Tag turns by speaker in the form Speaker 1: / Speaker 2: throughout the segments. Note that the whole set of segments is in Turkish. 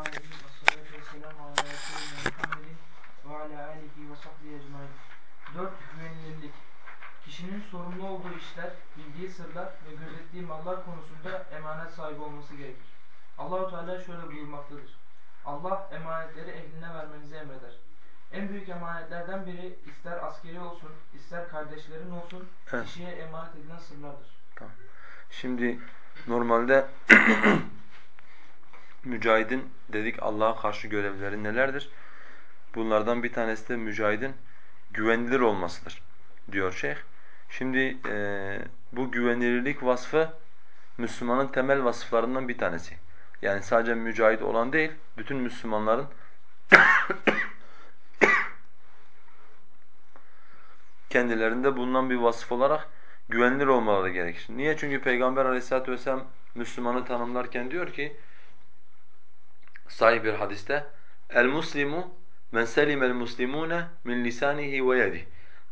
Speaker 1: alemin. Esselatu vesselamu ala Resulina Muhammedin ve ala alihi ve sahbihi ecmain. Dört güvenilirlik. Kişinin sorumlu olduğu işler, bildiği sırlar ve gözettiği mallar konusunda emanet sahibi olması gerekir. Allahu Teala şöyle buyurmaktadır. Allah emanetleri ehline vermenizi emreder. En büyük emanetlerden biri ister askeri olsun, ister kardeşlerin olsun, kişiye emanet edilen sırlardır.
Speaker 2: Tamam. Şimdi normalde mücahidin dedik Allah'a karşı görevleri nelerdir? Bunlardan bir tanesi de mücahidin güvenilir olmasıdır diyor şeyh. Şimdi eee, bu güvenilirlik vasfı Müslümanın temel vasıflarından bir tanesi. Yani sadece mücahit olan değil, bütün Müslümanların kendilerinde bulunan bir vasıf olarak güvenilir olmaları gerekir. Niye? Çünkü Peygamber aleyhissalatu vesselam Müslümanı tanımlarken diyor ki sahih bir hadiste el muslimu men selimel muslimune min lisanihi ve yedihi.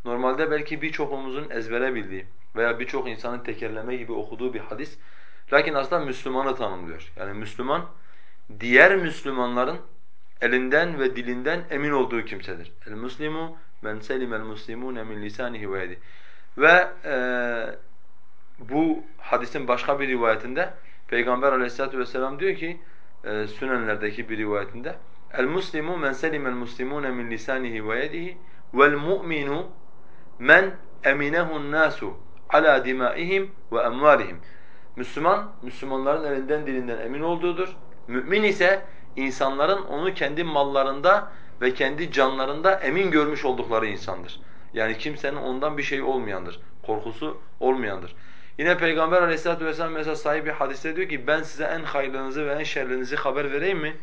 Speaker 2: Normalde belki birçokumuzun ezbere bildiği veya birçok insanın tekerleme gibi okuduğu bir hadis. Lakin aslında Müslümanı tanımlıyor. Yani Müslüman diğer Müslümanların elinden ve dilinden emin olduğu kimsedir. El muslimu men selimel muslimune min lisanihi ve yedihi. Ve eee bu hadisin başka bir rivayetinde Peygamber aleyhissalatu vesselam diyor ki e, Sünenlerdeki bir rivayetinde El muslimu men selimel muslimune min lisanihi ve yedihi vel mu'minu men eminehu'n nasu ala dimaihim ve emvalihim. Müslüman Müslümanların elinden dilinden emin olduğudur. Mümin ise insanların onu kendi mallarında ve kendi canlarında emin görmüş oldukları insandır. Yani kimsenin ondan bir şey olmayandır, korkusu olmayandır. Yine Peygamber aleyhissalatu vesselam mesela sahih bir hadiste diyor ki ben size en hayırlınızı ve en şerlinizi haber vereyim mi?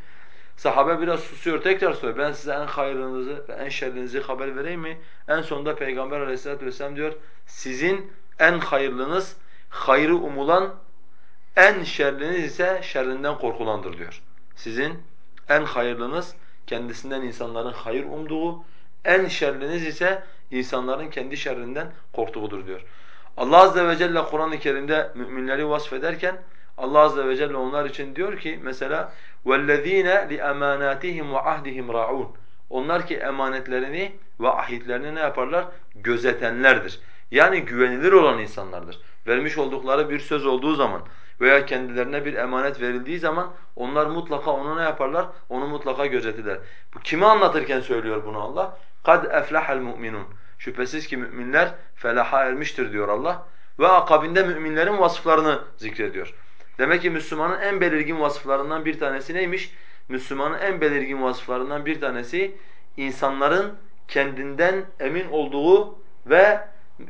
Speaker 2: Sahabe biraz susuyor tekrar soruyor ben size en hayırlınızı ve en şerlinizi haber vereyim mi? En sonunda Peygamber aleyhissalatu vesselam diyor sizin en hayırlınız hayrı umulan en şerliniz ise şerrinden korkulandır diyor. Sizin en hayırlınız kendisinden insanların hayır umduğu, en şerliniz ise insanların kendi şerrinden korktuğudur diyor. Allah azze ve celle Kur'an-ı Kerim'de müminleri vasfederken Allah azze ve celle onlar için diyor ki mesela وَالَّذ۪ينَ لِأَمَانَاتِهِمْ وَعَهْدِهِمْ رَاعُونَ Onlar ki emanetlerini ve ahitlerini ne yaparlar? Gözetenlerdir. Yani güvenilir olan insanlardır. Vermiş oldukları bir söz olduğu zaman veya kendilerine bir emanet verildiği zaman onlar mutlaka onu ne yaparlar? Onu mutlaka gözetirler. Bu kimi anlatırken söylüyor bunu Allah? قَدْ اَفْلَحَ الْمُؤْمِنُونَ Şüphesiz ki müminler felaha ermiştir diyor Allah. Ve akabinde müminlerin vasıflarını zikrediyor. Demek ki Müslümanın en belirgin vasıflarından bir tanesi neymiş? Müslümanın en belirgin vasıflarından bir tanesi insanların kendinden emin olduğu ve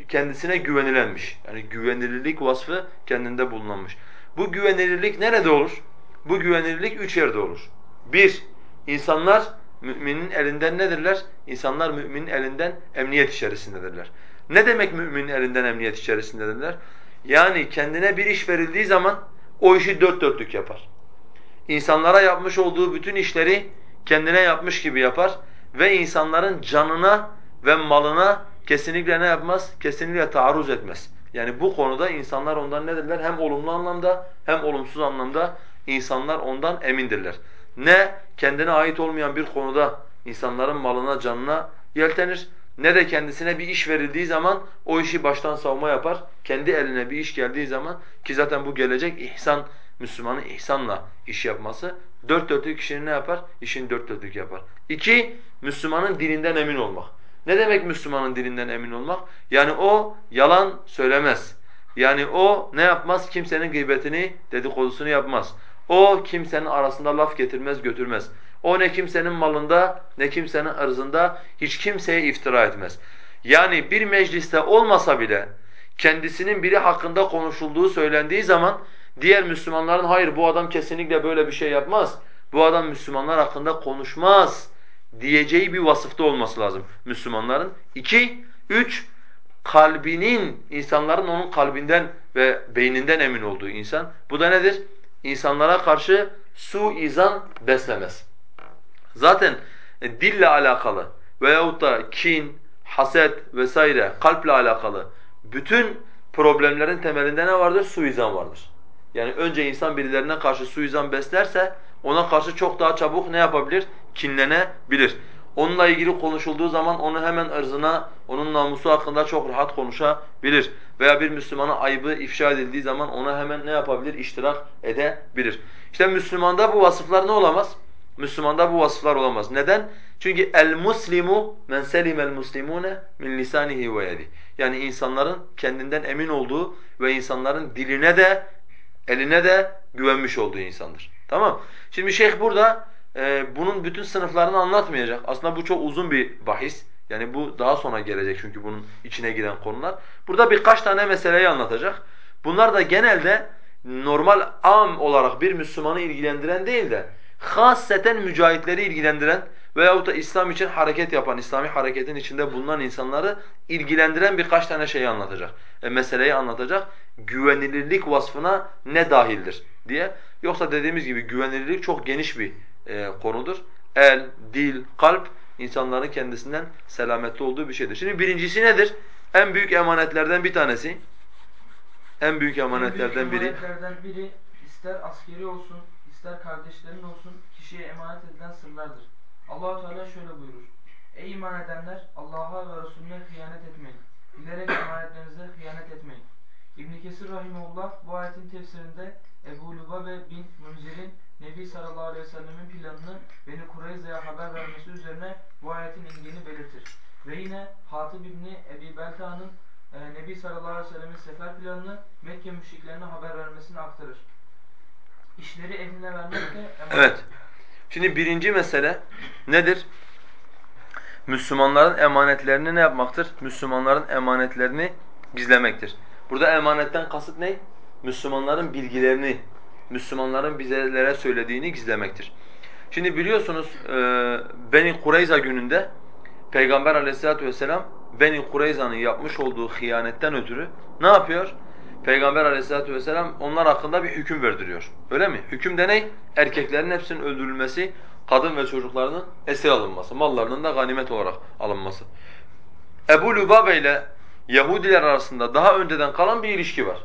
Speaker 2: kendisine güvenilenmiş. Yani güvenilirlik vasfı kendinde bulunanmış. Bu güvenilirlik nerede olur? Bu güvenilirlik üç yerde olur. Bir, insanlar müminin elinden nedirler? İnsanlar müminin elinden emniyet içerisindedirler. Ne demek müminin elinden emniyet içerisindedirler? Yani kendine bir iş verildiği zaman o işi dört dörtlük yapar. İnsanlara yapmış olduğu bütün işleri kendine yapmış gibi yapar ve insanların canına ve malına kesinlikle ne yapmaz? Kesinlikle taarruz etmez. Yani bu konuda insanlar ondan nedirler? Hem olumlu anlamda hem olumsuz anlamda insanlar ondan emindirler. Ne kendine ait olmayan bir konuda insanların malına, canına yeltenir ne de kendisine bir iş verildiği zaman o işi baştan savma yapar. Kendi eline bir iş geldiği zaman ki zaten bu gelecek ihsan, Müslümanın ihsanla iş yapması. Dört dörtlük kişinin ne yapar? İşin dört dörtlük yapar. İki, Müslümanın dilinden emin olmak. Ne demek Müslümanın dilinden emin olmak? Yani o yalan söylemez. Yani o ne yapmaz? Kimsenin gıybetini, dedikodusunu yapmaz. O kimsenin arasında laf getirmez, götürmez. O ne kimsenin malında ne kimsenin ırzında hiç kimseye iftira etmez. Yani bir mecliste olmasa bile kendisinin biri hakkında konuşulduğu söylendiği zaman diğer Müslümanların hayır bu adam kesinlikle böyle bir şey yapmaz. Bu adam Müslümanlar hakkında konuşmaz diyeceği bir vasıfta olması lazım Müslümanların. İki, üç, kalbinin, insanların onun kalbinden ve beyninden emin olduğu insan. Bu da nedir? İnsanlara karşı suizan beslemez. Zaten e, dille alakalı veyahut da kin, haset vesaire kalple alakalı bütün problemlerin temelinde ne vardır? Suizan vardır. Yani önce insan birilerine karşı suizan beslerse ona karşı çok daha çabuk ne yapabilir? Kinlenebilir. Onunla ilgili konuşulduğu zaman onu hemen ırzına, onun namusu hakkında çok rahat konuşabilir. Veya bir Müslümana ayıbı ifşa edildiği zaman ona hemen ne yapabilir? İştirak edebilir. İşte Müslümanda bu vasıflar ne olamaz? Müslümanda bu vasıflar olamaz. Neden? Çünkü el muslimu men selimel muslimune min lisanihi ve yedi. Yani insanların kendinden emin olduğu ve insanların diline de eline de güvenmiş olduğu insandır. Tamam? Şimdi şeyh burada e, bunun bütün sınıflarını anlatmayacak. Aslında bu çok uzun bir bahis. Yani bu daha sonra gelecek çünkü bunun içine giren konular. Burada birkaç tane meseleyi anlatacak. Bunlar da genelde normal am olarak bir Müslümanı ilgilendiren değil de hasseten mücahitleri ilgilendiren veyahut da İslam için hareket yapan, İslami hareketin içinde bulunan insanları ilgilendiren birkaç tane şeyi anlatacak. E, meseleyi anlatacak. Güvenilirlik vasfına ne dahildir diye. Yoksa dediğimiz gibi güvenilirlik çok geniş bir e, konudur. El, dil, kalp insanların kendisinden selametli olduğu bir şeydir. Şimdi birincisi nedir? En büyük emanetlerden bir tanesi. En büyük emanetlerden
Speaker 1: en büyük
Speaker 2: biri.
Speaker 1: emanetlerden biri ister askeri olsun, ister kardeşlerin olsun kişiye emanet edilen sırlardır. Allahu Teala şöyle buyurur. Ey iman edenler Allah'a ve Resulüne hıyanet etmeyin. Bilerek. Rahimehullah bu ayetin tefsirinde Ebu Lubabe bin Münzir'in Nebi sallallahu aleyhi ve sellemin planını Beni Kureyza'ya haber vermesi üzerine bu ayetin indiğini belirtir. Ve yine Hatib İbni Ebi Belta'nın e, Nebi sallallahu aleyhi ve sellemin sefer planını Mekke müşriklerine haber vermesini aktarır. İşleri ehline vermek de.
Speaker 2: Evet. Şimdi birinci mesele nedir? Müslümanların emanetlerini ne yapmaktır? Müslümanların emanetlerini gizlemektir. Burada emanetten kasıt ne? Müslümanların bilgilerini, Müslümanların bizlere söylediğini gizlemektir. Şimdi biliyorsunuz e, Beni Kureyza gününde Peygamber aleyhissalatu vesselam Beni Kureyza'nın yapmış olduğu hıyanetten ötürü ne yapıyor? Peygamber aleyhissalatu vesselam onlar hakkında bir hüküm verdiriyor. Öyle mi? Hüküm de ne? Erkeklerin hepsinin öldürülmesi, kadın ve çocuklarının esir alınması, mallarının da ganimet olarak alınması. Ebu Lubabe ile Yahudiler arasında daha önceden kalan bir ilişki var.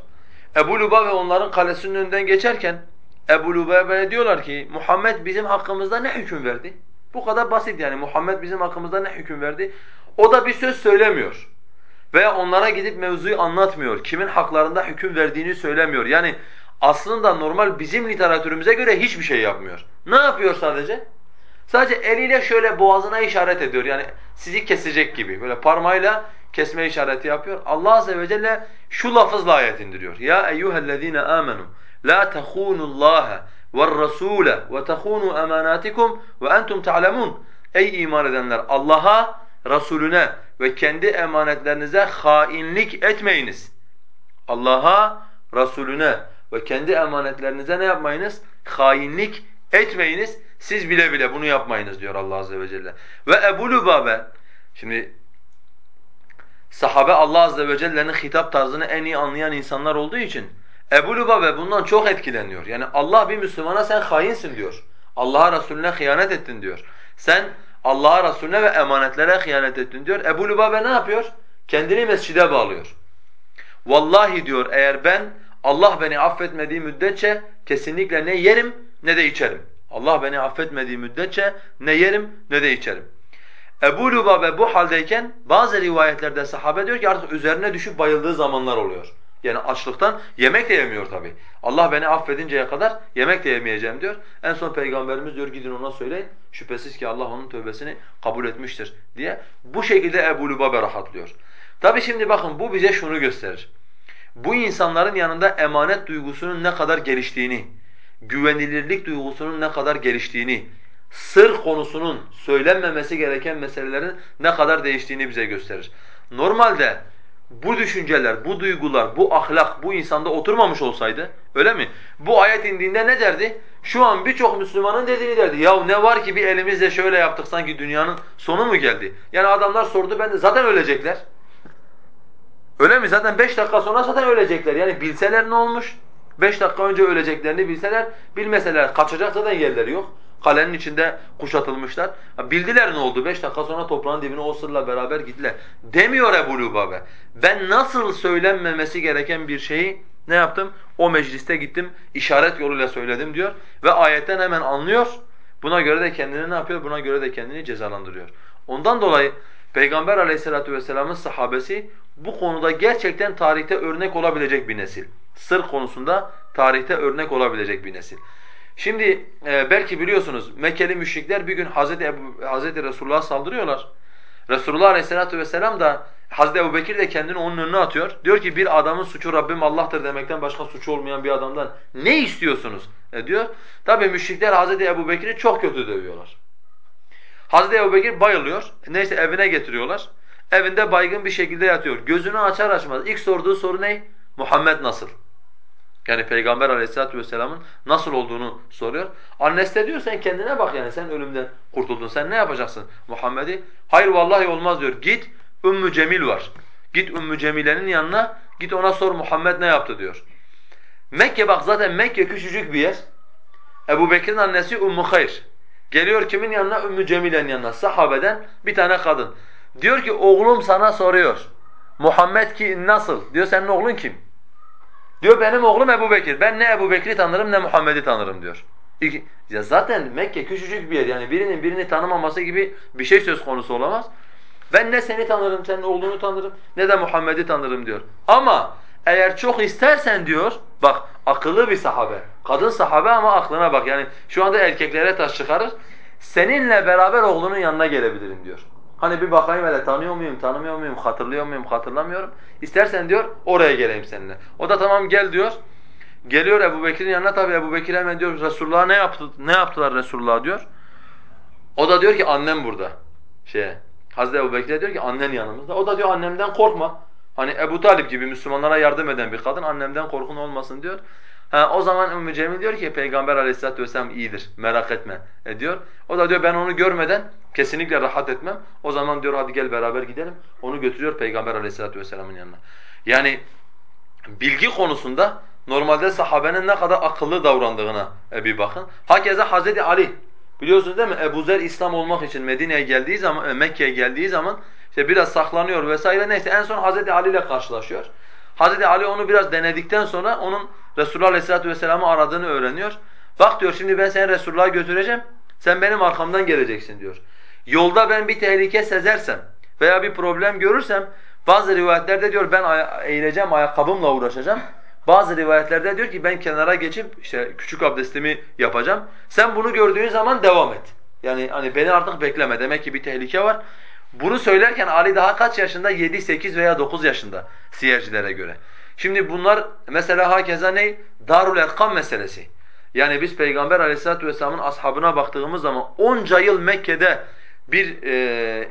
Speaker 2: Ebu Lubabe onların kalesinin önünden geçerken Ebu Lubabe'ye diyorlar ki Muhammed bizim hakkımızda ne hüküm verdi? Bu kadar basit yani Muhammed bizim hakkımızda ne hüküm verdi? O da bir söz söylemiyor. Veya onlara gidip mevzuyu anlatmıyor. Kimin haklarında hüküm verdiğini söylemiyor. Yani aslında normal bizim literatürümüze göre hiçbir şey yapmıyor. Ne yapıyor sadece? Sadece eliyle şöyle boğazına işaret ediyor. Yani sizi kesecek gibi. Böyle parmağıyla kesme işareti yapıyor. Allah azze ve celle şu lafızla ayet indiriyor. Ya eyyuhellezine amenu la tahunullaha ve'r-rasule ve tahunu emanatikum ve entum ta'lemun. Ey iman edenler Allah'a, Resulüne ve kendi emanetlerinize hainlik etmeyiniz. Allah'a, Resulüne ve kendi emanetlerinize ne yapmayınız? Hainlik etmeyiniz. Siz bile bile bunu yapmayınız diyor Allah azze ve celle. Ve Ebu Lübabe, şimdi sahabe Allah azze ve celle'nin hitap tarzını en iyi anlayan insanlar olduğu için Ebu Lübabe bundan çok etkileniyor. Yani Allah bir Müslümana sen hainsin diyor. Allah'a Resulüne hıyanet ettin diyor. Sen Allah'a Resulüne ve emanetlere hıyanet ettin diyor. Ebu Lübabe ne yapıyor? Kendini mescide bağlıyor. Vallahi diyor eğer ben Allah beni affetmediği müddetçe kesinlikle ne yerim ne de içerim. Allah beni affetmediği müddetçe ne yerim ne de içerim. Ebu Lübabe bu haldeyken bazı rivayetlerde sahabe diyor ki artık üzerine düşüp bayıldığı zamanlar oluyor. Yani açlıktan yemek de yemiyor tabi. Allah beni affedinceye kadar yemek de yemeyeceğim diyor. En son Peygamberimiz diyor gidin ona söyleyin. Şüphesiz ki Allah onun tövbesini kabul etmiştir diye. Bu şekilde Ebu Lübabe rahatlıyor. Tabi şimdi bakın bu bize şunu gösterir. Bu insanların yanında emanet duygusunun ne kadar geliştiğini, güvenilirlik duygusunun ne kadar geliştiğini, sır konusunun söylenmemesi gereken meselelerin ne kadar değiştiğini bize gösterir. Normalde bu düşünceler, bu duygular, bu ahlak bu insanda oturmamış olsaydı, öyle mi? Bu ayet indiğinde ne derdi? Şu an birçok Müslümanın dediğini derdi. Ya ne var ki bir elimizle şöyle yaptık sanki dünyanın sonu mu geldi? Yani adamlar sordu ben de zaten ölecekler. Öyle mi? Zaten beş dakika sonra zaten ölecekler. Yani bilseler ne olmuş? Beş dakika önce öleceklerini bilseler, bilmeseler kaçacak zaten yerleri yok. Kalenin içinde kuşatılmışlar. Bildiler ne oldu? Beş dakika sonra toprağın dibine o sırla beraber gittiler. Demiyor Ebu Lübabe. Ben nasıl söylenmemesi gereken bir şeyi Ne yaptım? O mecliste gittim, işaret yoluyla söyledim diyor ve ayetten hemen anlıyor. Buna göre de kendini ne yapıyor? Buna göre de kendini cezalandırıyor. Ondan dolayı Peygamber aleyhissalatu vesselamın sahabesi bu konuda gerçekten tarihte örnek olabilecek bir nesil. Sır konusunda tarihte örnek olabilecek bir nesil. Şimdi e, belki biliyorsunuz Mekkeli müşrikler bir gün Hazreti Ebu, Hazreti Resulullah'a saldırıyorlar. Resulullah Aleyhisselatü vesselam da Hazreti Ebubekir de kendini onun önüne atıyor. Diyor ki bir adamın suçu Rabbim Allah'tır demekten başka suçu olmayan bir adamdan ne istiyorsunuz? E diyor. Tabi müşrikler Hazreti Ebubekir'i çok kötü dövüyorlar. Hazreti Ebubekir bayılıyor. Neyse evine getiriyorlar. Evinde baygın bir şekilde yatıyor. Gözünü açar açmaz ilk sorduğu soru ne? Muhammed nasıl? Yani Peygamber Aleyhisselatü vesselamın nasıl olduğunu soruyor. Annesi de diyor sen kendine bak yani sen ölümden kurtuldun. Sen ne yapacaksın Muhammed'i? Hayır vallahi olmaz diyor. Git Ümmü Cemil var. Git Ümmü Cemile'nin yanına git ona sor Muhammed ne yaptı diyor. Mekke bak zaten Mekke küçücük bir yer. Ebu Bekir'in annesi Ümmü Hayr. Geliyor kimin yanına? Ümmü Cemile'nin yanına. Sahabeden bir tane kadın. Diyor ki oğlum sana soruyor. Muhammed ki nasıl? Diyor senin oğlun kim? Diyor benim oğlum Ebu Bekir. Ben ne Ebu Bekir'i tanırım ne Muhammed'i tanırım diyor. Ya zaten Mekke küçücük bir yer yani birinin birini tanımaması gibi bir şey söz konusu olamaz. Ben ne seni tanırım, senin oğlunu tanırım ne de Muhammed'i tanırım diyor. Ama eğer çok istersen diyor, bak akıllı bir sahabe, kadın sahabe ama aklına bak yani şu anda erkeklere taş çıkarır. Seninle beraber oğlunun yanına gelebilirim diyor. Hani bir bakayım hele tanıyor muyum, tanımıyor muyum, hatırlıyor muyum, hatırlamıyorum. İstersen diyor oraya geleyim seninle. O da tamam gel diyor. Geliyor Ebu Bekir'in yanına tabi Ebu Bekir hemen diyor Resulullah'a ne yaptı, ne yaptılar Resulullah'a diyor. O da diyor ki annem burada. Şeye, Hazreti Ebu Bekir diyor ki annen yanımızda. O da diyor annemden korkma. Hani Ebu Talip gibi Müslümanlara yardım eden bir kadın annemden korkun olmasın diyor. Ha, o zaman Ümmü Cemil diyor ki Peygamber aleyhissalatu vesselam iyidir merak etme e diyor. O da diyor ben onu görmeden kesinlikle rahat etmem. O zaman diyor hadi gel beraber gidelim. Onu götürüyor Peygamber aleyhissalatu vesselamın yanına. Yani bilgi konusunda normalde sahabenin ne kadar akıllı davrandığına e, bir bakın. Hakeza Hazreti Ali biliyorsunuz değil mi? Ebu Zer İslam olmak için Medine'ye geldiği zaman, e, Mekke'ye geldiği zaman işte biraz saklanıyor vesaire neyse en son Hazreti Ali ile karşılaşıyor. Hazreti Ali onu biraz denedikten sonra onun Resulullah Aleyhisselatü Vesselam'ı aradığını öğreniyor. Bak diyor şimdi ben seni Resulullah'a götüreceğim. Sen benim arkamdan geleceksin diyor. Yolda ben bir tehlike sezersem veya bir problem görürsem bazı rivayetlerde diyor ben eğileceğim ayakkabımla uğraşacağım. Bazı rivayetlerde diyor ki ben kenara geçip işte küçük abdestimi yapacağım. Sen bunu gördüğün zaman devam et. Yani hani beni artık bekleme. Demek ki bir tehlike var. Bunu söylerken Ali daha kaç yaşında? 7, 8 veya 9 yaşında siyercilere göre. Şimdi bunlar mesela hakeza ne? Darul Erkam meselesi. Yani biz Peygamber Aleyhisselatü vesselamın ashabına baktığımız zaman onca yıl Mekke'de bir e,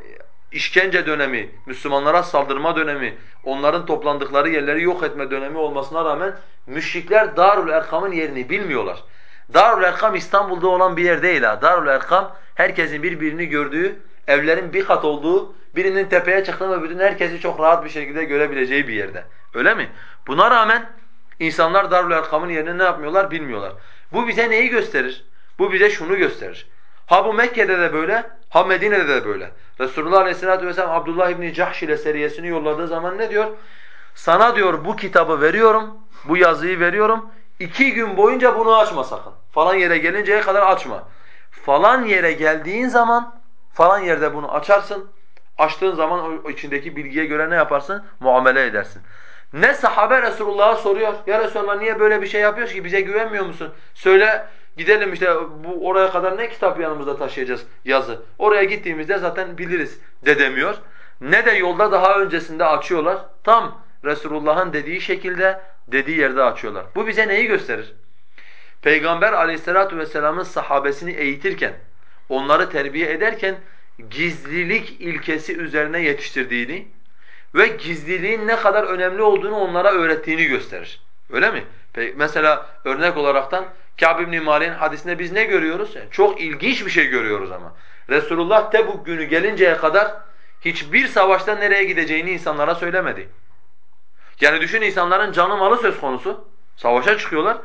Speaker 2: işkence dönemi, Müslümanlara saldırma dönemi, onların toplandıkları yerleri yok etme dönemi olmasına rağmen müşrikler Darul Erkam'ın yerini bilmiyorlar. Darul Erkam İstanbul'da olan bir yer değil ha. Darul Erkam herkesin birbirini gördüğü, evlerin bir kat olduğu, birinin tepeye çıktığında bütün herkesi çok rahat bir şekilde görebileceği bir yerde. Öyle mi? Buna rağmen insanlar Darul Erkam'ın yerini ne yapmıyorlar bilmiyorlar. Bu bize neyi gösterir? Bu bize şunu gösterir. Ha bu Mekke'de de böyle, ha Medine'de de böyle. Resulullah Aleyhisselatü Vesselam Abdullah İbni Cahş ile seriyesini yolladığı zaman ne diyor? Sana diyor bu kitabı veriyorum, bu yazıyı veriyorum. İki gün boyunca bunu açma sakın. Falan yere gelinceye kadar açma. Falan yere geldiğin zaman falan yerde bunu açarsın. Açtığın zaman o içindeki bilgiye göre ne yaparsın? Muamele edersin. Ne sahabe Resulullah'a soruyor. Ya Resulullah niye böyle bir şey yapıyoruz ki? Bize güvenmiyor musun? Söyle gidelim işte bu oraya kadar ne kitap yanımızda taşıyacağız yazı. Oraya gittiğimizde zaten biliriz de demiyor. Ne de yolda daha öncesinde açıyorlar. Tam Resulullah'ın dediği şekilde dediği yerde açıyorlar. Bu bize neyi gösterir? Peygamber aleyhissalatu vesselamın sahabesini eğitirken, onları terbiye ederken gizlilik ilkesi üzerine yetiştirdiğini ve gizliliğin ne kadar önemli olduğunu onlara öğrettiğini gösterir. Öyle mi? Mesela örnek olaraktan Kâb ibn Malik'in hadisinde biz ne görüyoruz? Yani çok ilginç bir şey görüyoruz ama. Resulullah Tebuk günü gelinceye kadar hiçbir savaşta nereye gideceğini insanlara söylemedi. Yani düşün insanların canı malı söz konusu. Savaşa çıkıyorlar.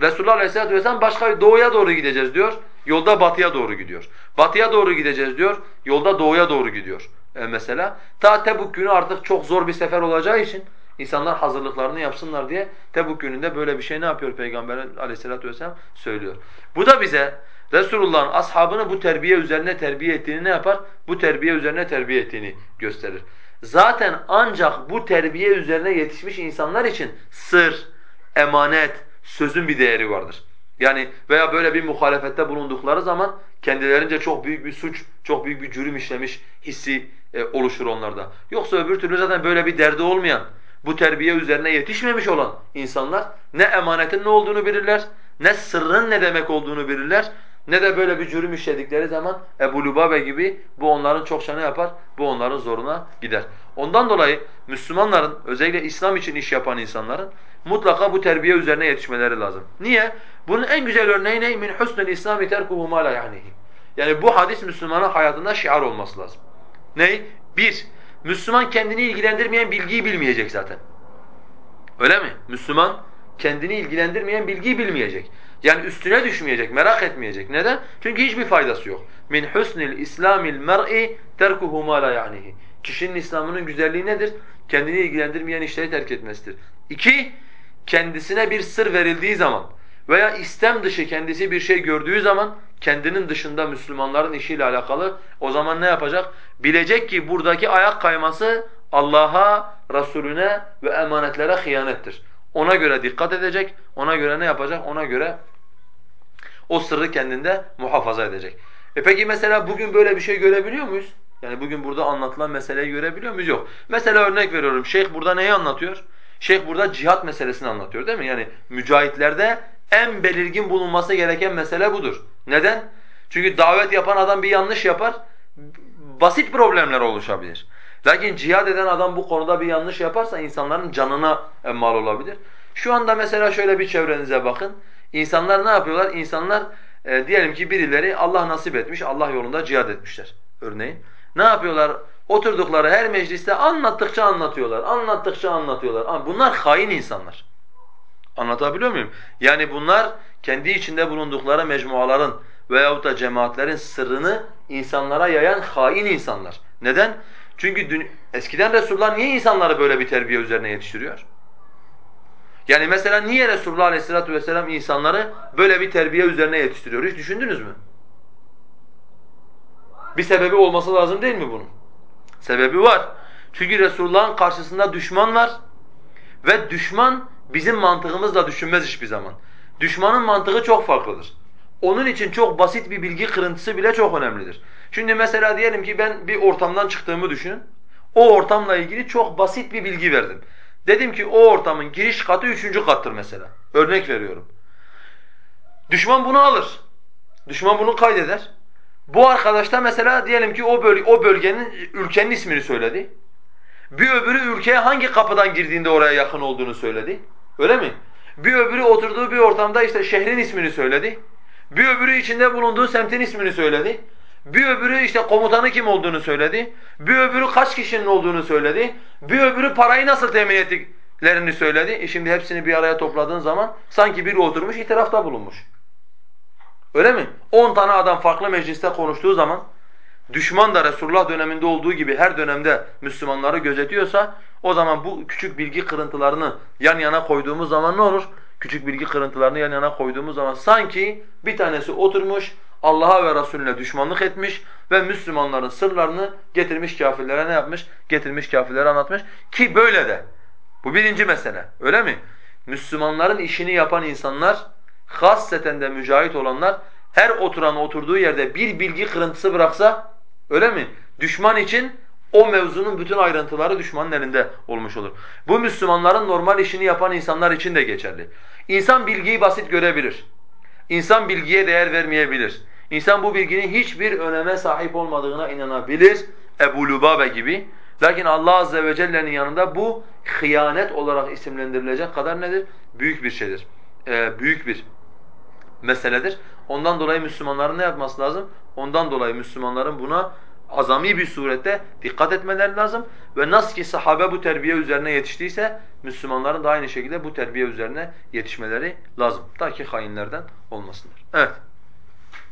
Speaker 2: Resulullah Aleyhisselatü Vesselam başka doğuya doğru gideceğiz diyor. Yolda batıya doğru gidiyor. Batıya doğru gideceğiz diyor. Yolda doğuya doğru gidiyor e mesela. Ta Tebuk günü artık çok zor bir sefer olacağı için İnsanlar hazırlıklarını yapsınlar diye Tebuk gününde böyle bir şey ne yapıyor Peygamber aleyhissalatu vesselam söylüyor. Bu da bize Resulullah'ın ashabını bu terbiye üzerine terbiye ettiğini ne yapar? Bu terbiye üzerine terbiye ettiğini gösterir. Zaten ancak bu terbiye üzerine yetişmiş insanlar için sır, emanet, sözün bir değeri vardır. Yani veya böyle bir muhalefette bulundukları zaman kendilerince çok büyük bir suç, çok büyük bir cürüm işlemiş hissi e, oluşur onlarda. Yoksa öbür türlü zaten böyle bir derdi olmayan, bu terbiye üzerine yetişmemiş olan insanlar ne emanetin ne olduğunu bilirler, ne sırrın ne demek olduğunu bilirler, ne de böyle bir cürüm işledikleri zaman Ebu Lubabe gibi bu onların çok ne yapar? Bu onların zoruna gider. Ondan dolayı Müslümanların özellikle İslam için iş yapan insanların mutlaka bu terbiye üzerine yetişmeleri lazım. Niye? Bunun en güzel örneği ne? Min husnul İslami terkuhu ma la ya'nihi. Yani bu hadis Müslümanın hayatında şiar olması lazım. Ney? Bir, Müslüman kendini ilgilendirmeyen bilgiyi bilmeyecek zaten. Öyle mi? Müslüman kendini ilgilendirmeyen bilgiyi bilmeyecek. Yani üstüne düşmeyecek, merak etmeyecek. Neden? Çünkü hiçbir faydası yok. Min husnil islamil mer'i terkuhu ma la ya'nihi. Kişinin İslam'ının güzelliği nedir? Kendini ilgilendirmeyen işleri terk etmesidir. İki, kendisine bir sır verildiği zaman veya istem dışı kendisi bir şey gördüğü zaman kendinin dışında Müslümanların işiyle alakalı o zaman ne yapacak? Bilecek ki buradaki ayak kayması Allah'a, Resulüne ve emanetlere hıyanettir. Ona göre dikkat edecek, ona göre ne yapacak? Ona göre o sırrı kendinde muhafaza edecek. E peki mesela bugün böyle bir şey görebiliyor muyuz? Yani bugün burada anlatılan meseleyi görebiliyor muyuz? Yok. Mesela örnek veriyorum. Şeyh burada neyi anlatıyor? Şeyh burada cihat meselesini anlatıyor değil mi? Yani mücahitlerde en belirgin bulunması gereken mesele budur. Neden? Çünkü davet yapan adam bir yanlış yapar, basit problemler oluşabilir. Lakin cihad eden adam bu konuda bir yanlış yaparsa insanların canına mal olabilir. Şu anda mesela şöyle bir çevrenize bakın. İnsanlar ne yapıyorlar? İnsanlar e, diyelim ki birileri Allah nasip etmiş, Allah yolunda cihad etmişler örneğin. Ne yapıyorlar? Oturdukları her mecliste anlattıkça anlatıyorlar, anlattıkça anlatıyorlar. Bunlar hain insanlar. Anlatabiliyor muyum? Yani bunlar kendi içinde bulundukları mecmuaların veyahut da cemaatlerin sırrını insanlara yayan hain insanlar. Neden? Çünkü dün, eskiden Resulullah niye insanları böyle bir terbiye üzerine yetiştiriyor? Yani mesela niye Resulullah Aleyhisselatü Vesselam insanları böyle bir terbiye üzerine yetiştiriyor? Hiç düşündünüz mü? Bir sebebi olması lazım değil mi bunun? Sebebi var. Çünkü Resulullah'ın karşısında düşman var ve düşman bizim mantığımızla düşünmez hiçbir zaman. Düşmanın mantığı çok farklıdır. Onun için çok basit bir bilgi kırıntısı bile çok önemlidir. Şimdi mesela diyelim ki ben bir ortamdan çıktığımı düşünün. O ortamla ilgili çok basit bir bilgi verdim. Dedim ki o ortamın giriş katı üçüncü kattır mesela. Örnek veriyorum. Düşman bunu alır. Düşman bunu kaydeder. Bu arkadaş da mesela diyelim ki o, bölge, o bölgenin, ülkenin ismini söyledi. Bir öbürü ülkeye hangi kapıdan girdiğinde oraya yakın olduğunu söyledi. Öyle mi? Bir öbürü oturduğu bir ortamda işte şehrin ismini söyledi. Bir öbürü içinde bulunduğu semtin ismini söyledi. Bir öbürü işte komutanı kim olduğunu söyledi. Bir öbürü kaç kişinin olduğunu söyledi. Bir öbürü parayı nasıl temin ettiklerini söyledi. E şimdi hepsini bir araya topladığın zaman sanki biri oturmuş itirafta bulunmuş. Öyle mi? 10 tane adam farklı mecliste konuştuğu zaman düşman da Resulullah döneminde olduğu gibi her dönemde Müslümanları gözetiyorsa o zaman bu küçük bilgi kırıntılarını yan yana koyduğumuz zaman ne olur? Küçük bilgi kırıntılarını yan yana koyduğumuz zaman sanki bir tanesi oturmuş Allah'a ve Resulüne düşmanlık etmiş ve Müslümanların sırlarını getirmiş kafirlere ne yapmış? Getirmiş kafirlere anlatmış ki böyle de. Bu birinci mesele. Öyle mi? Müslümanların işini yapan insanlar, hasseten de mücahit olanlar her oturan oturduğu yerde bir bilgi kırıntısı bıraksa öyle mi? Düşman için o mevzunun bütün ayrıntıları düşmanın elinde olmuş olur. Bu Müslümanların normal işini yapan insanlar için de geçerli. İnsan bilgiyi basit görebilir. İnsan bilgiye değer vermeyebilir. İnsan bu bilginin hiçbir öneme sahip olmadığına inanabilir. Ebu Lubabe gibi. Lakin Allah Azze ve Celle'nin yanında bu hıyanet olarak isimlendirilecek kadar nedir? Büyük bir şeydir. Ee, büyük bir meseledir. Ondan dolayı Müslümanların ne yapması lazım? Ondan dolayı Müslümanların buna azami bir surette dikkat etmeleri lazım. Ve nasıl ki sahabe bu terbiye üzerine yetiştiyse Müslümanların da aynı şekilde bu terbiye üzerine yetişmeleri lazım. Ta ki hainlerden olmasınlar. Evet.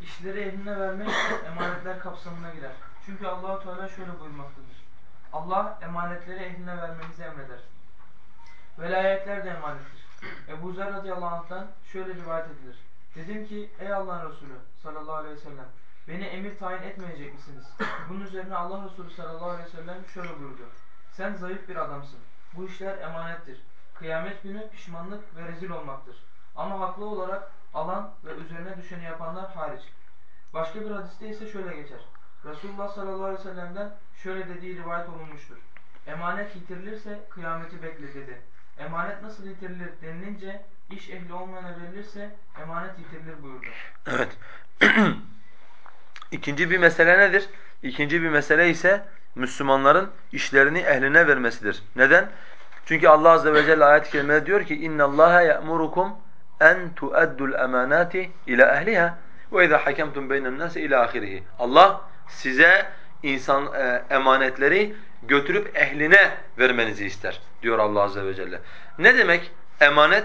Speaker 1: İşleri eline vermek emanetler kapsamına girer. Çünkü Allahu Teala şöyle buyurmaktadır. Allah emanetleri ehline vermenizi emreder. Velayetler de emanettir. Ebu Zer radıyallahu anh'tan şöyle rivayet edilir. Dedim ki ey Allah'ın Resulü sallallahu aleyhi ve sellem beni emir tayin etmeyecek misiniz? Bunun üzerine Allah Resulü sallallahu aleyhi ve sellem şöyle buyurdu. Sen zayıf bir adamsın. Bu işler emanettir. Kıyamet günü pişmanlık ve rezil olmaktır. Ama haklı olarak alan ve üzerine düşeni yapanlar hariç. Başka bir hadiste ise şöyle geçer. Resulullah sallallahu aleyhi ve sellem'den şöyle dediği rivayet olunmuştur. Emanet yitirilirse kıyameti bekle dedi. Emanet nasıl yitirilir denilince iş ehli olmayana verilirse emanet yitirilir buyurdu.
Speaker 2: Evet. İkinci bir mesele nedir? İkinci bir mesele ise Müslümanların işlerini ehline vermesidir. Neden? Çünkü Allah azze ve celle ayet-i kerimede diyor ki inna Allaha ya'murukum en tu'addul emanati ila ehliha ve iza hakemtum beyne'n nas ila. Allah size insan e, emanetleri götürüp ehline vermenizi ister diyor Allah azze ve celle. Ne demek emanet?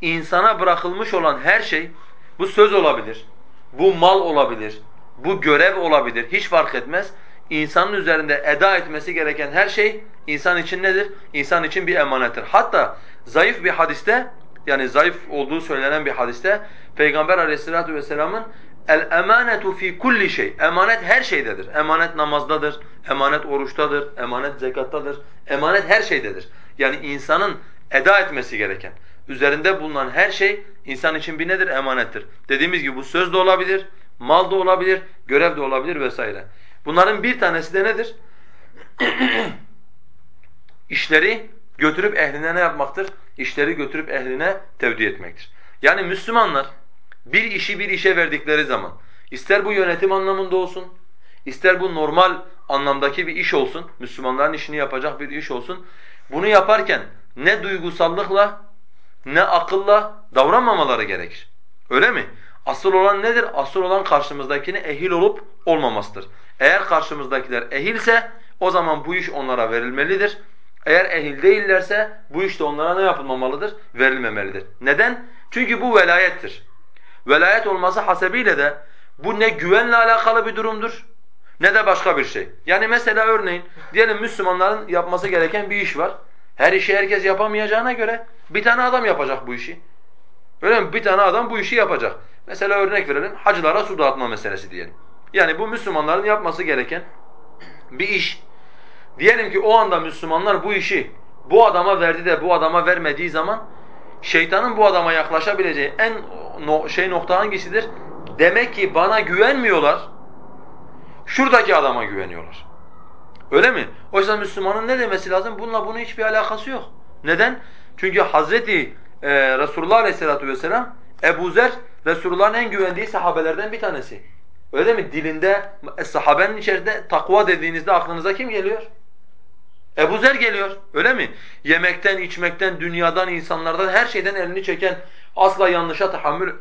Speaker 2: İnsana bırakılmış olan her şey bu söz olabilir, bu mal olabilir, bu görev olabilir hiç fark etmez. İnsanın üzerinde eda etmesi gereken her şey insan için nedir? İnsan için bir emanettir. Hatta zayıf bir hadiste yani zayıf olduğu söylenen bir hadiste Peygamber Aleyhisselatü vesselam'ın el emanetu fi kulli şey. Emanet her şeydedir. Emanet namazdadır, emanet oruçtadır, emanet zekattadır. Emanet her şeydedir. Yani insanın eda etmesi gereken, üzerinde bulunan her şey insan için bir nedir? Emanettir. Dediğimiz gibi bu söz de olabilir, mal da olabilir, görev de olabilir vesaire. Bunların bir tanesi de nedir? İşleri götürüp ehline ne yapmaktır? İşleri götürüp ehline tevdi etmektir. Yani Müslümanlar bir işi bir işe verdikleri zaman ister bu yönetim anlamında olsun, ister bu normal anlamdaki bir iş olsun, Müslümanların işini yapacak bir iş olsun. Bunu yaparken ne duygusallıkla ne akılla davranmamaları gerekir. Öyle mi? Asıl olan nedir? Asıl olan karşımızdakine ehil olup olmamasıdır. Eğer karşımızdakiler ehilse o zaman bu iş onlara verilmelidir. Eğer ehil değillerse bu iş de onlara ne yapılmamalıdır? Verilmemelidir. Neden? Çünkü bu velayettir. Velayet olması hasebiyle de bu ne güvenle alakalı bir durumdur ne de başka bir şey. Yani mesela örneğin diyelim Müslümanların yapması gereken bir iş var. Her işi herkes yapamayacağına göre bir tane adam yapacak bu işi. Öyle mi? Bir tane adam bu işi yapacak. Mesela örnek verelim, hacılara su dağıtma meselesi diyelim. Yani bu Müslümanların yapması gereken bir iş. Diyelim ki o anda Müslümanlar bu işi bu adama verdi de bu adama vermediği zaman şeytanın bu adama yaklaşabileceği en no şey nokta hangisidir? Demek ki bana güvenmiyorlar, şuradaki adama güveniyorlar. Öyle mi? Oysa Müslümanın ne demesi lazım? Bununla bunun hiçbir alakası yok. Neden? Çünkü Hazreti e, Resulullah Aleyhisselatü Vesselam Ebu Zer Resulullah'ın en güvendiği sahabelerden bir tanesi. Öyle değil mi? Dilinde, e, sahabenin içerisinde takva dediğinizde aklınıza kim geliyor? Ebu Zer geliyor. Öyle mi? Yemekten, içmekten, dünyadan, insanlardan her şeyden elini çeken, asla yanlışa tahammül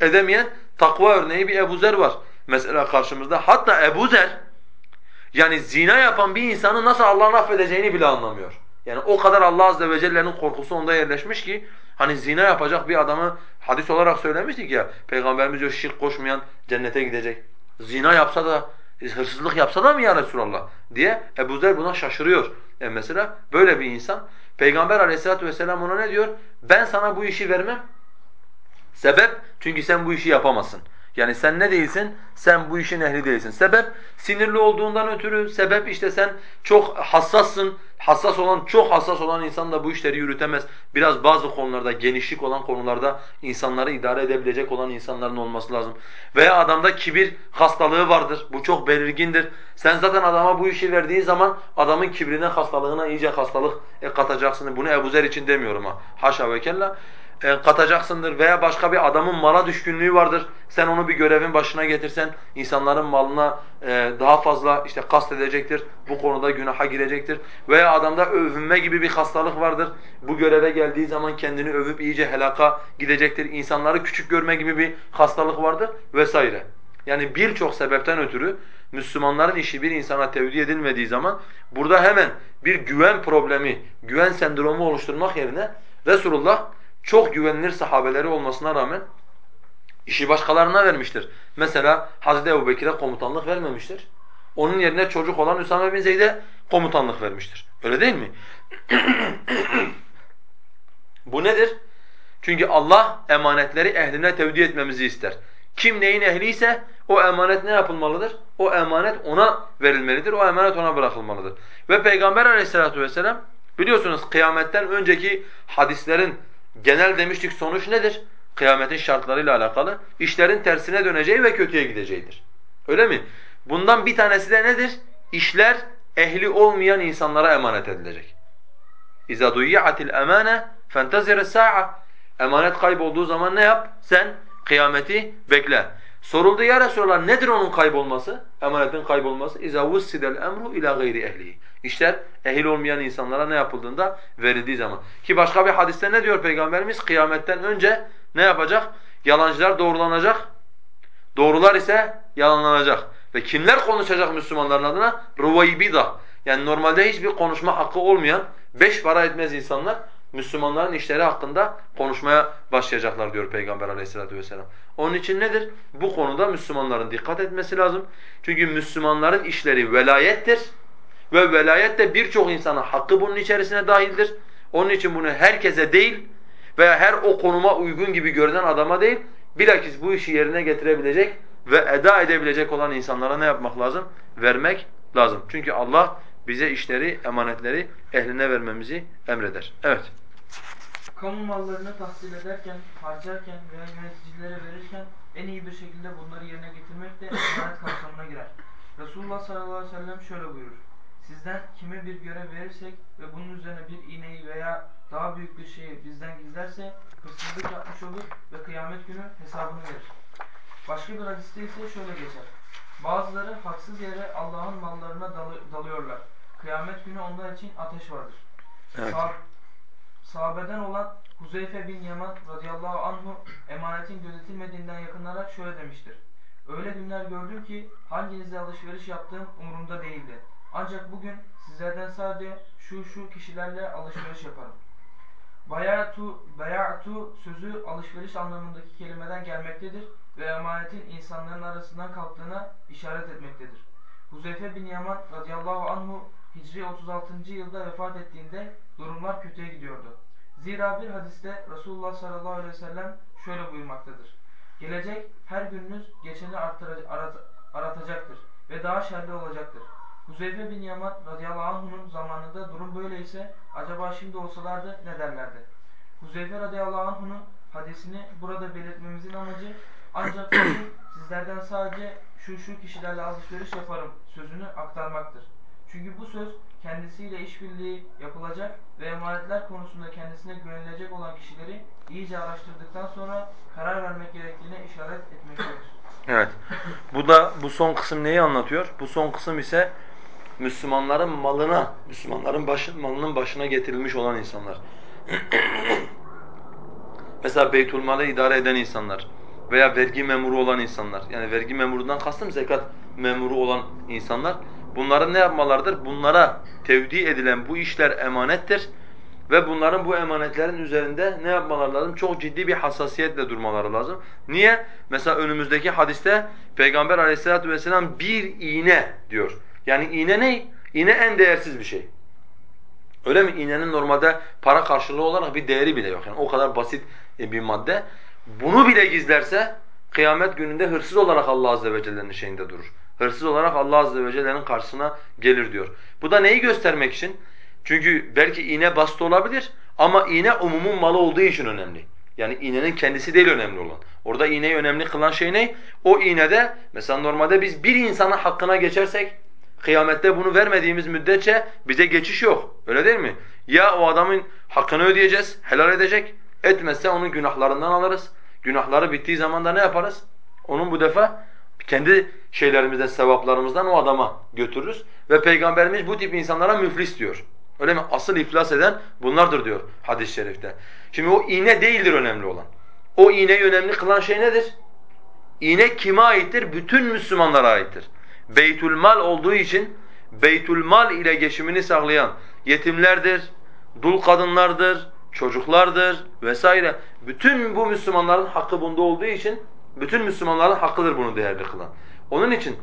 Speaker 2: edemeyen takva örneği bir Ebu Zer var. Mesela karşımızda. Hatta Ebu Zer yani zina yapan bir insanı nasıl Allah'ın affedeceğini bile anlamıyor. Yani o kadar Allah azze ve celle'nin korkusu onda yerleşmiş ki hani zina yapacak bir adamı hadis olarak söylemiştik ya Peygamberimiz diyor şirk koşmayan cennete gidecek. Zina yapsa da hırsızlık yapsa da mı ya Resulallah diye Ebu Zer buna şaşırıyor. Yani mesela böyle bir insan Peygamber aleyhissalatu vesselam ona ne diyor? Ben sana bu işi vermem. Sebep? Çünkü sen bu işi yapamazsın. Yani sen ne değilsin? Sen bu işin ehli değilsin. Sebep sinirli olduğundan ötürü, sebep işte sen çok hassassın. Hassas olan, çok hassas olan insan da bu işleri yürütemez. Biraz bazı konularda, genişlik olan konularda insanları idare edebilecek olan insanların olması lazım. Veya adamda kibir hastalığı vardır. Bu çok belirgindir. Sen zaten adama bu işi verdiğin zaman adamın kibrine, hastalığına iyice hastalık e, katacaksın. Bunu Ebu Zer için demiyorum ha. Haşa ve kella e, katacaksındır veya başka bir adamın mala düşkünlüğü vardır. Sen onu bir görevin başına getirsen insanların malına e, daha fazla işte kast edecektir. Bu konuda günaha girecektir. Veya adamda övünme gibi bir hastalık vardır. Bu göreve geldiği zaman kendini övüp iyice helaka gidecektir. İnsanları küçük görme gibi bir hastalık vardır vesaire. Yani birçok sebepten ötürü Müslümanların işi bir insana tevdi edilmediği zaman burada hemen bir güven problemi, güven sendromu oluşturmak yerine Resulullah çok güvenilir sahabeleri olmasına rağmen işi başkalarına vermiştir. Mesela Hazreti Ebubekir'e komutanlık vermemiştir. Onun yerine çocuk olan Üsame bin Zeyd'e komutanlık vermiştir. Öyle değil mi? Bu nedir? Çünkü Allah emanetleri ehline tevdi etmemizi ister. Kim neyin ehliyse o emanet ne yapılmalıdır? O emanet ona verilmelidir, o emanet ona bırakılmalıdır. Ve Peygamber aleyhissalatu vesselam biliyorsunuz kıyametten önceki hadislerin genel demiştik sonuç nedir? Kıyametin şartlarıyla alakalı. işlerin tersine döneceği ve kötüye gideceğidir. Öyle mi? Bundan bir tanesi de nedir? İşler ehli olmayan insanlara emanet edilecek. İza duyyatil emane fentazir sa'a. Emanet kaybolduğu zaman ne yap? Sen kıyameti bekle. Soruldu ya Resulallah nedir onun kaybolması? Emanetin kaybolması. İza vussidel emru ila gayri ehlihi. İşler ehil olmayan insanlara ne yapıldığında verildiği zaman. Ki başka bir hadiste ne diyor Peygamberimiz? Kıyametten önce ne yapacak? Yalancılar doğrulanacak. Doğrular ise yalanlanacak. Ve kimler konuşacak Müslümanların adına? Ruvaybida. Yani normalde hiçbir konuşma hakkı olmayan, beş para etmez insanlar Müslümanların işleri hakkında konuşmaya başlayacaklar diyor Peygamber aleyhissalatu vesselam. Onun için nedir? Bu konuda Müslümanların dikkat etmesi lazım. Çünkü Müslümanların işleri velayettir. Ve velayet de birçok insana hakkı bunun içerisine dahildir. Onun için bunu herkese değil veya her o konuma uygun gibi görünen adama değil, bilakis bu işi yerine getirebilecek ve eda edebilecek olan insanlara ne yapmak lazım? Vermek lazım. Çünkü Allah bize işleri, emanetleri ehline vermemizi emreder. Evet.
Speaker 1: Kamu mallarını tahsil ederken, harcarken veya yöneticilere verirken en iyi bir şekilde bunları yerine getirmek de emanet kapsamına girer. Resulullah sallallahu aleyhi ve sellem şöyle buyurur. Sizden kime bir görev verirsek ve bunun üzerine bir iğneyi veya daha büyük bir şeyi bizden gizlerse hırsızlık yapmış olur ve kıyamet günü hesabını verir. Başka bir hadiste ise şöyle geçer. Bazıları haksız yere Allah'ın mallarına dalı- dalıyorlar. Kıyamet günü onlar için ateş vardır.
Speaker 2: Evet.
Speaker 1: Sah- sahabeden olan Huzeyfe bin Yaman radıyallahu anhu emanetin gözetilmediğinden yakınlara şöyle demiştir. Öyle günler gördüm ki hanginizle alışveriş yaptığım umurumda değildi. Ancak bugün sizlerden sadece şu şu kişilerle alışveriş yaparım. Bayatu, bayatu sözü alışveriş anlamındaki kelimeden gelmektedir ve emanetin insanların arasından kalktığına işaret etmektedir. Huzeyfe bin Yaman radıyallahu anhu Hicri 36. yılda vefat ettiğinde durumlar kötüye gidiyordu. Zira bir hadiste Resulullah sallallahu aleyhi ve sellem şöyle buyurmaktadır. Gelecek her gününüz geçeni aratacaktır ve daha şerli olacaktır. Huzeyfe bin Yaman radıyallahu anh'unun zamanında durum böyleyse acaba şimdi olsalardı ne derlerdi? Huzeyfe radıyallahu anh'unun hadisini burada belirtmemizin amacı ancak sizlerden sadece şu şu kişilerle alışveriş yaparım sözünü aktarmaktır. Çünkü bu söz kendisiyle işbirliği yapılacak ve emanetler konusunda kendisine güvenilecek olan kişileri iyice araştırdıktan sonra karar vermek gerektiğine işaret etmektedir.
Speaker 2: Evet. Bu da bu son kısım neyi anlatıyor? Bu son kısım ise Müslümanların malına, Müslümanların başı, malının başına getirilmiş olan insanlar. Mesela Beytülmal'ı idare eden insanlar veya vergi memuru olan insanlar. Yani vergi memurundan kastım zekat memuru olan insanlar. Bunların ne yapmalarıdır? Bunlara tevdi edilen bu işler emanettir. Ve bunların bu emanetlerin üzerinde ne yapmaları lazım? Çok ciddi bir hassasiyetle durmaları lazım. Niye? Mesela önümüzdeki hadiste Peygamber aleyhissalatu vesselam bir iğne diyor. Yani iğne ne? İğne en değersiz bir şey. Öyle mi? İğnenin normalde para karşılığı olarak bir değeri bile yok. Yani o kadar basit bir madde. Bunu bile gizlerse kıyamet gününde hırsız olarak Allah azze ve celle'nin şeyinde durur. Hırsız olarak Allah azze ve celle'nin karşısına gelir diyor. Bu da neyi göstermek için? Çünkü belki iğne bastı olabilir ama iğne umumun malı olduğu için önemli. Yani iğnenin kendisi değil önemli olan. Orada iğneyi önemli kılan şey ne? O iğnede mesela normalde biz bir insanın hakkına geçersek kıyamette bunu vermediğimiz müddetçe bize geçiş yok. Öyle değil mi? Ya o adamın hakkını ödeyeceğiz, helal edecek. Etmezse onun günahlarından alırız. Günahları bittiği zaman da ne yaparız? Onun bu defa kendi şeylerimizden, sevaplarımızdan o adama götürürüz. Ve Peygamberimiz bu tip insanlara müflis diyor. Öyle mi? Asıl iflas eden bunlardır diyor hadis-i şerifte. Şimdi o iğne değildir önemli olan. O iğneyi önemli kılan şey nedir? İğne kime aittir? Bütün Müslümanlara aittir. Beytülmal olduğu için Beytülmal ile geçimini sağlayan yetimlerdir, dul kadınlardır, çocuklardır vesaire. Bütün bu Müslümanların hakkı bunda olduğu için bütün Müslümanların hakkıdır bunu değerli kılan. Onun için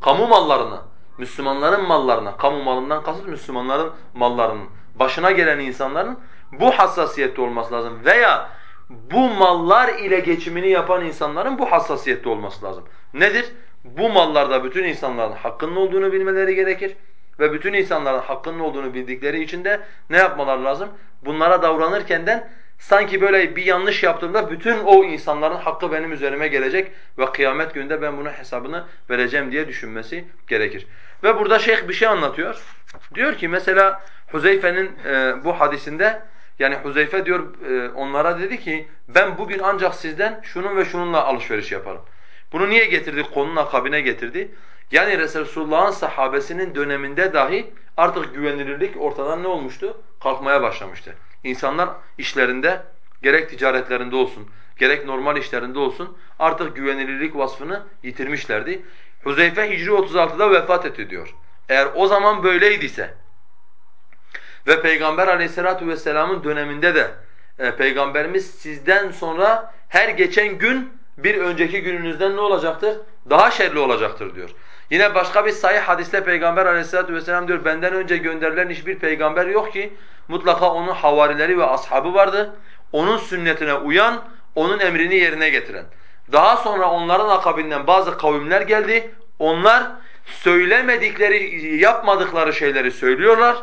Speaker 2: kamu mallarına, Müslümanların mallarına, kamu malından kasıt Müslümanların mallarının başına gelen insanların bu hassasiyette olması lazım veya bu mallar ile geçimini yapan insanların bu hassasiyette olması lazım. Nedir? Bu mallarda bütün insanların hakkının olduğunu bilmeleri gerekir ve bütün insanların hakkının olduğunu bildikleri için de ne yapmalar lazım? Bunlara davranırken de sanki böyle bir yanlış yaptığımda bütün o insanların hakkı benim üzerime gelecek ve kıyamet gününde ben bunun hesabını vereceğim diye düşünmesi gerekir. Ve burada şeyh bir şey anlatıyor. Diyor ki mesela Huzeyfe'nin e, bu hadisinde yani Huzeyfe diyor e, onlara dedi ki ben bugün ancak sizden şunun ve şununla alışveriş yaparım. Bunu niye getirdi? Konunun akabine getirdi. Yani Resulullah'ın sahabesinin döneminde dahi artık güvenilirlik ortadan ne olmuştu? Kalkmaya başlamıştı. İnsanlar işlerinde gerek ticaretlerinde olsun, gerek normal işlerinde olsun artık güvenilirlik vasfını yitirmişlerdi. Huzeyfe Hicri 36'da vefat etti diyor. Eğer o zaman böyleydiyse ve Peygamber aleyhissalatu vesselamın döneminde de e, Peygamberimiz sizden sonra her geçen gün bir önceki gününüzden ne olacaktır? Daha şerli olacaktır diyor. Yine başka bir sahih hadiste Peygamber aleyhissalatu vesselam diyor benden önce gönderilen hiçbir peygamber yok ki mutlaka onun havarileri ve ashabı vardı. Onun sünnetine uyan, onun emrini yerine getiren. Daha sonra onların akabinden bazı kavimler geldi. Onlar söylemedikleri, yapmadıkları şeyleri söylüyorlar.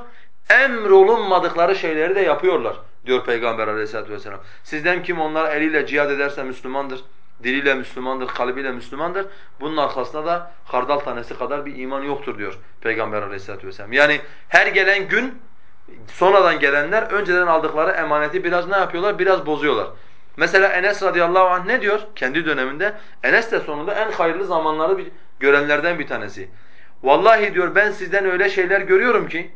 Speaker 2: Emrolunmadıkları şeyleri de yapıyorlar diyor Peygamber aleyhissalatu vesselam. Sizden kim onlar eliyle cihad ederse Müslümandır. Diliyle Müslümandır, kalbiyle Müslümandır. Bunun arkasında da hardal tanesi kadar bir iman yoktur diyor Peygamber aleyhissalatu vesselam. Yani her gelen gün sonradan gelenler önceden aldıkları emaneti biraz ne yapıyorlar? Biraz bozuyorlar. Mesela Enes radıyallahu anh ne diyor kendi döneminde? Enes de sonunda en hayırlı zamanları bir, görenlerden bir tanesi. Vallahi diyor ben sizden öyle şeyler görüyorum ki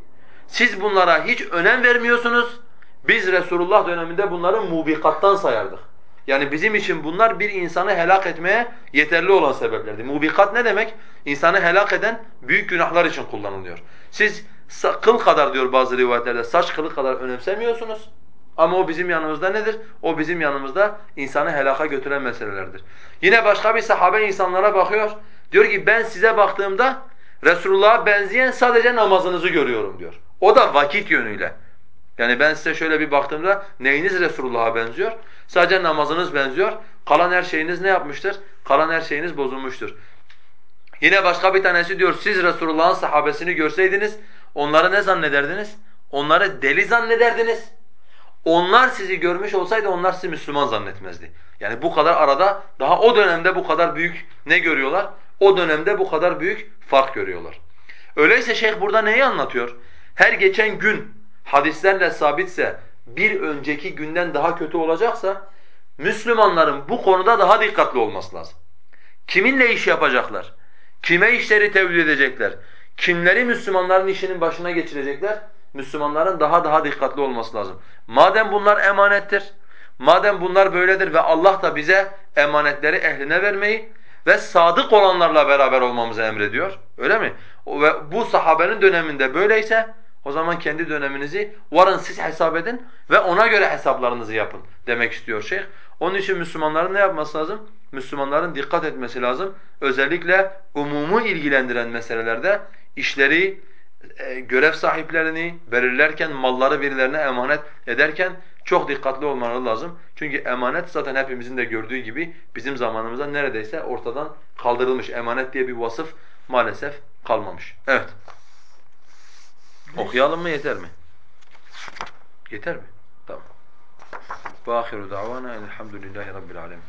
Speaker 2: siz bunlara hiç önem vermiyorsunuz. Biz Resulullah döneminde bunları mubikattan sayardık. Yani bizim için bunlar bir insanı helak etmeye yeterli olan sebeplerdi. Mubikat ne demek? İnsanı helak eden büyük günahlar için kullanılıyor. Siz kıl kadar diyor bazı rivayetlerde saç kılı kadar önemsemiyorsunuz. Ama o bizim yanımızda nedir? O bizim yanımızda insanı helaka götüren meselelerdir. Yine başka bir sahabe insanlara bakıyor. Diyor ki ben size baktığımda Resulullah'a benzeyen sadece namazınızı görüyorum diyor. O da vakit yönüyle. Yani ben size şöyle bir baktığımda neyiniz Resulullah'a benziyor? Sadece namazınız benziyor. Kalan her şeyiniz ne yapmıştır? Kalan her şeyiniz bozulmuştur. Yine başka bir tanesi diyor siz Resulullah'ın sahabesini görseydiniz onları ne zannederdiniz? Onları deli zannederdiniz. Onlar sizi görmüş olsaydı onlar sizi Müslüman zannetmezdi. Yani bu kadar arada daha o dönemde bu kadar büyük ne görüyorlar? O dönemde bu kadar büyük fark görüyorlar. Öyleyse şeyh burada neyi anlatıyor? Her geçen gün hadislerle sabitse bir önceki günden daha kötü olacaksa Müslümanların bu konuda daha dikkatli olması lazım. Kiminle iş yapacaklar? Kime işleri tevdi edecekler? Kimleri Müslümanların işinin başına geçirecekler? Müslümanların daha daha dikkatli olması lazım. Madem bunlar emanettir, madem bunlar böyledir ve Allah da bize emanetleri ehline vermeyi ve sadık olanlarla beraber olmamızı emrediyor. Öyle mi? Ve bu sahabenin döneminde böyleyse o zaman kendi döneminizi varın siz hesap edin ve ona göre hesaplarınızı yapın demek istiyor şeyh. Onun için Müslümanların ne yapması lazım? Müslümanların dikkat etmesi lazım. Özellikle umumu ilgilendiren meselelerde işleri, e, görev sahiplerini belirlerken, malları birilerine emanet ederken çok dikkatli olmaları lazım. Çünkü emanet zaten hepimizin de gördüğü gibi bizim zamanımızda neredeyse ortadan kaldırılmış. Emanet diye bir vasıf maalesef kalmamış. Evet. Okuyalım mı yeter mi? Yeter mi? Tamam. Ve ahiru davana elhamdülillahi rabbil alemin.